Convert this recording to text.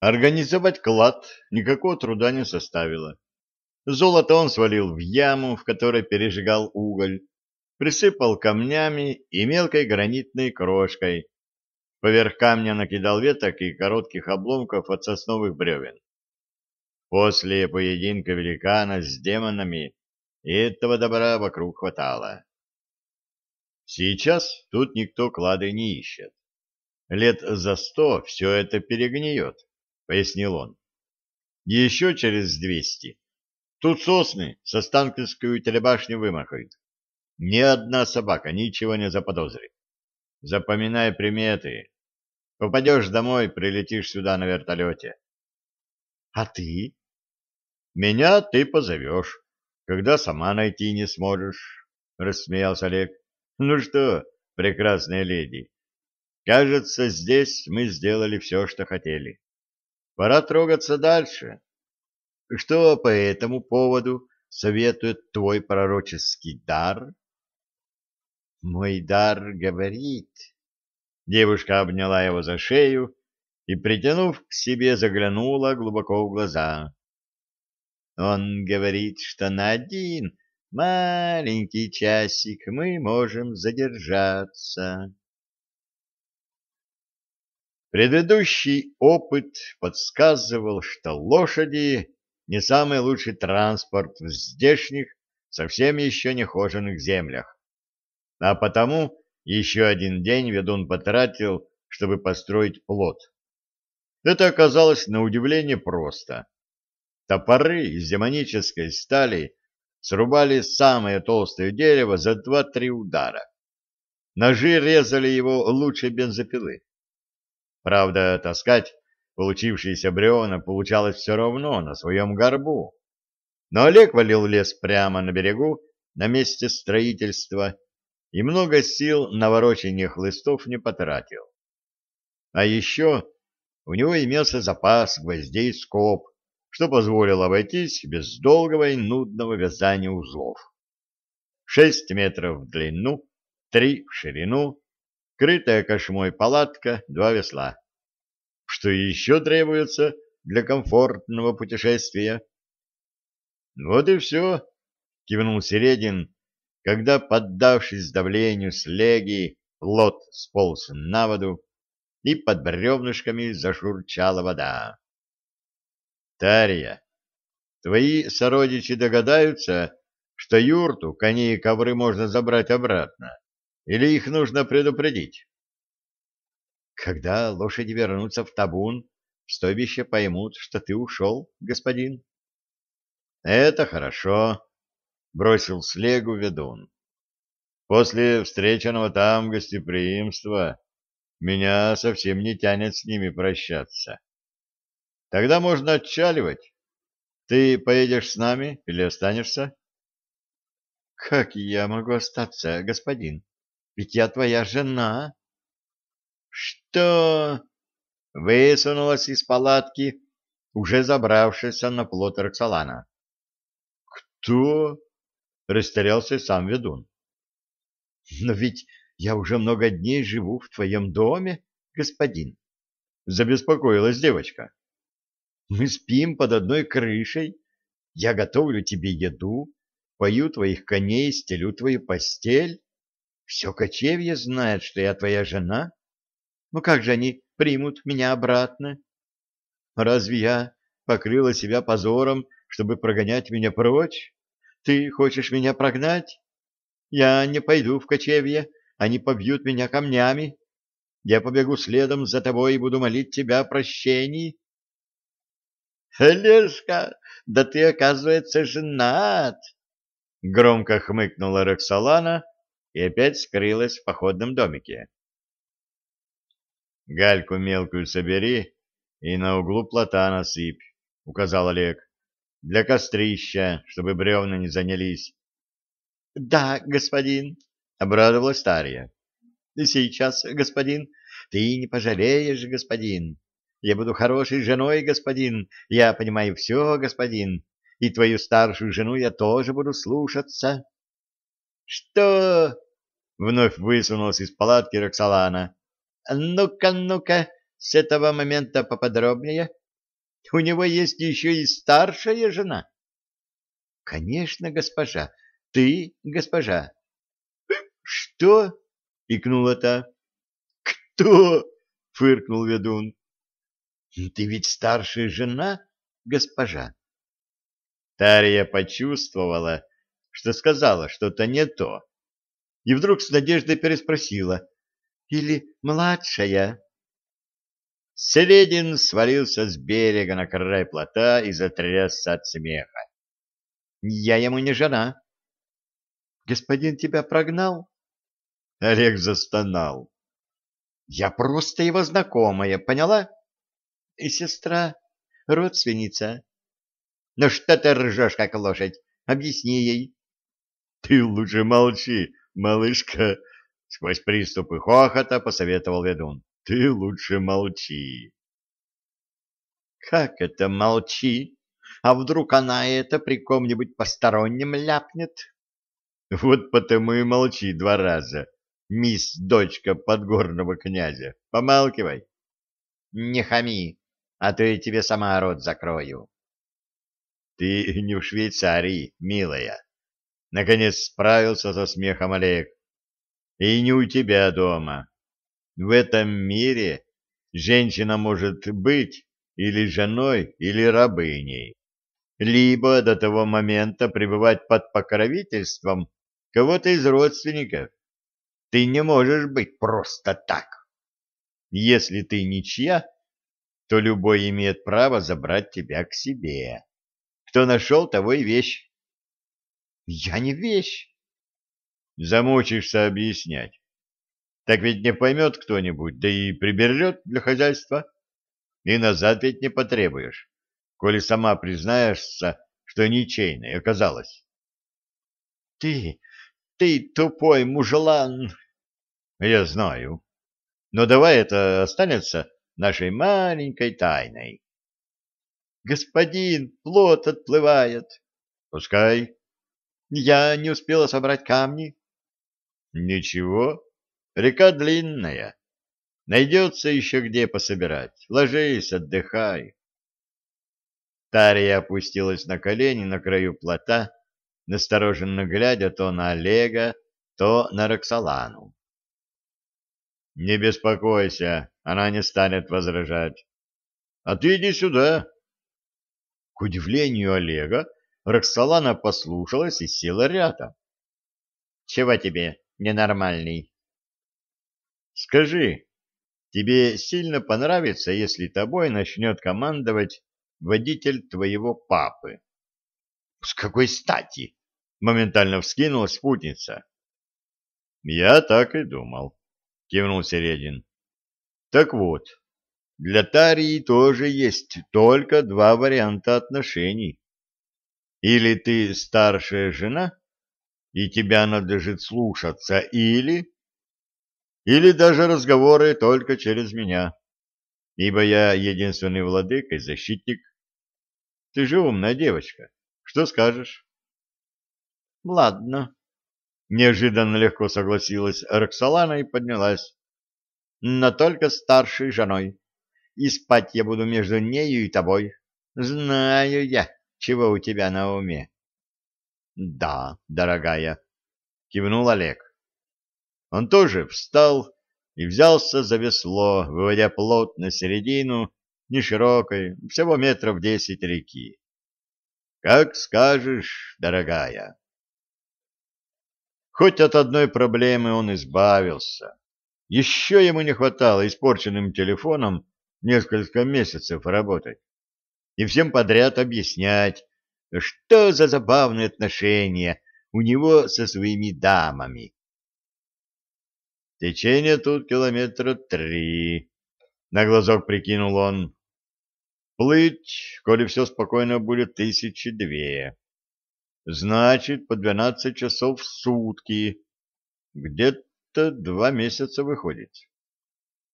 Организовать клад никакого труда не составило. Золото он свалил в яму, в которой пережигал уголь, присыпал камнями и мелкой гранитной крошкой. Поверх камня накидал веток и коротких обломков от сосновых бревен. После поединка великана с демонами этого добра вокруг хватало. Сейчас тут никто клады не ищет. Лет за сто все это перегниет, — пояснил он. Еще через двести. Тут сосны со Станкинской телебашни вымахают. Ни одна собака ничего не заподозрит. Запоминай приметы. Попадешь домой, прилетишь сюда на вертолете. — А ты? — Меня ты позовешь, когда сама найти не сможешь, — рассмеялся Олег. — Ну что, прекрасная леди, кажется, здесь мы сделали все, что хотели. Пора трогаться дальше. Что по этому поводу советует твой пророческий дар? — мой дар говорит. Девушка обняла его за шею и, притянув к себе, заглянула глубоко в глаза. Он говорит, что на один маленький часик мы можем задержаться. Предыдущий опыт подсказывал, что лошади не самый лучший транспорт в здешних, совсем еще не хоженых землях. А потому еще один день ведун потратил, чтобы построить плот. Это оказалось на удивление просто. Топоры из демонической стали срубали самое толстое дерево за два-три удара. Ножи резали его лучше бензопилы. Правда, таскать получившиеся бревна получалось все равно на своем горбу. Но Олег валил лес прямо на берегу, на месте строительства, и много сил на ворочение хлыстов не потратил. А еще у него имелся запас гвоздей скоб, что позволило обойтись без долгого и нудного вязания узлов. Шесть метров в длину, три в ширину, крытая кошмой палатка, два весла. Что еще требуется для комфортного путешествия? Вот и все, кивнул Середин, когда, поддавшись давлению слеги, лот сполз на воду, и под бревнышками зашурчала вода. Тария, твои сородичи догадаются, что юрту, коней и ковры можно забрать обратно, или их нужно предупредить? Когда лошади вернутся в табун, в стойбище поймут, что ты ушел, господин. Это хорошо, бросил слегу ведун. После встреченного там гостеприимства меня совсем не тянет с ними прощаться. Тогда можно отчаливать. Ты поедешь с нами или останешься? — Как я могу остаться, господин? Ведь я твоя жена. — Что? — высунулась из палатки, уже забравшаяся на плот Роксолана. — Кто? Растерялся сам ведун. Но ведь я уже много дней живу в твоем доме, господин. Забеспокоилась девочка. Мы спим под одной крышей. Я готовлю тебе еду, пою твоих коней, стелю твою постель. Все кочевье знает, что я твоя жена. Ну как же они примут меня обратно? Разве я покрыла себя позором, чтобы прогонять меня прочь? Ты хочешь меня прогнать? Я не пойду в кочевье, они побьют меня камнями. Я побегу следом за тобой и буду молить тебя о прощении. Лешка, да ты, оказывается, женат! Громко хмыкнула Роксолана и опять скрылась в походном домике. Гальку мелкую собери и на углу плота насыпь, — указал Олег для кострища, чтобы бревна не занялись. — Да, господин, — обрадовалась Тарья. — Сейчас, господин, ты не пожалеешь, господин. Я буду хорошей женой, господин. Я понимаю все, господин. И твою старшую жену я тоже буду слушаться. — Что? — вновь высунулась из палатки Роксолана. — Ну-ка, ну-ка, с этого момента поподробнее. У него есть еще и старшая жена. — Конечно, госпожа. Ты, госпожа. — Что? — икнула та. — Кто? — фыркнул ведун. — Ты ведь старшая жена, госпожа. Тария почувствовала, что сказала что-то не то, и вдруг с надеждой переспросила. — Или младшая? Селедин свалился с берега на край плота и затрясся от смеха. — Я ему не жена. — Господин тебя прогнал? Олег застонал. — Я просто его знакомая, поняла? — И сестра, родственница. — Ну что ты ржешь, как лошадь? Объясни ей. — Ты лучше молчи, малышка, — сквозь приступы хохота посоветовал ведун. Ты лучше молчи. Как это молчи? А вдруг она это при ком-нибудь постороннем ляпнет? Вот потому и молчи два раза, мисс дочка подгорного князя. Помалкивай. Не хами, а то я тебе сама рот закрою. Ты не в Швейцарии, милая. Наконец справился со смехом Олег. И не у тебя дома. В этом мире женщина может быть или женой, или рабыней, либо до того момента пребывать под покровительством кого-то из родственников. Ты не можешь быть просто так. Если ты ничья, то любой имеет право забрать тебя к себе. Кто нашел, того и вещь. Я не вещь. Замучишься объяснять. Так ведь не поймет кто-нибудь, да и приберет для хозяйства. И назад ведь не потребуешь, коли сама признаешься, что ничейной оказалась. Ты, ты тупой мужлан. Я знаю. Но давай это останется нашей маленькой тайной. Господин, плот отплывает. Пускай. Я не успела собрать камни. Ничего, Река длинная. Найдется еще где пособирать. Ложись, отдыхай. Тария опустилась на колени на краю плота, настороженно глядя то на Олега, то на Роксолану. «Не беспокойся, она не станет возражать. А ты иди сюда». К удивлению Олега, Роксолана послушалась и села рядом. «Чего тебе, ненормальный?» Скажи, тебе сильно понравится, если тобой начнет командовать водитель твоего папы? — С какой стати? — моментально вскинулась спутница. — Я так и думал, — кивнул Середин. — Так вот, для Тарии тоже есть только два варианта отношений. Или ты старшая жена, и тебя надлежит слушаться, или или даже разговоры только через меня, ибо я единственный владыка и защитник. Ты же умная девочка. Что скажешь? — Ладно. Неожиданно легко согласилась Роксолана и поднялась. — Но только старшей женой. И спать я буду между нею и тобой. Знаю я, чего у тебя на уме. — Да, дорогая, — кивнул Олег. Он тоже встал и взялся за весло, выводя плот на середину неширокой, всего метров десять реки. Как скажешь, дорогая. Хоть от одной проблемы он избавился. Еще ему не хватало испорченным телефоном несколько месяцев работать и всем подряд объяснять, что за забавные отношения у него со своими дамами Течение тут километра три. На глазок прикинул он. Плыть, коли все спокойно будет, тысячи две. Значит, по двенадцать часов в сутки. Где-то два месяца выходит.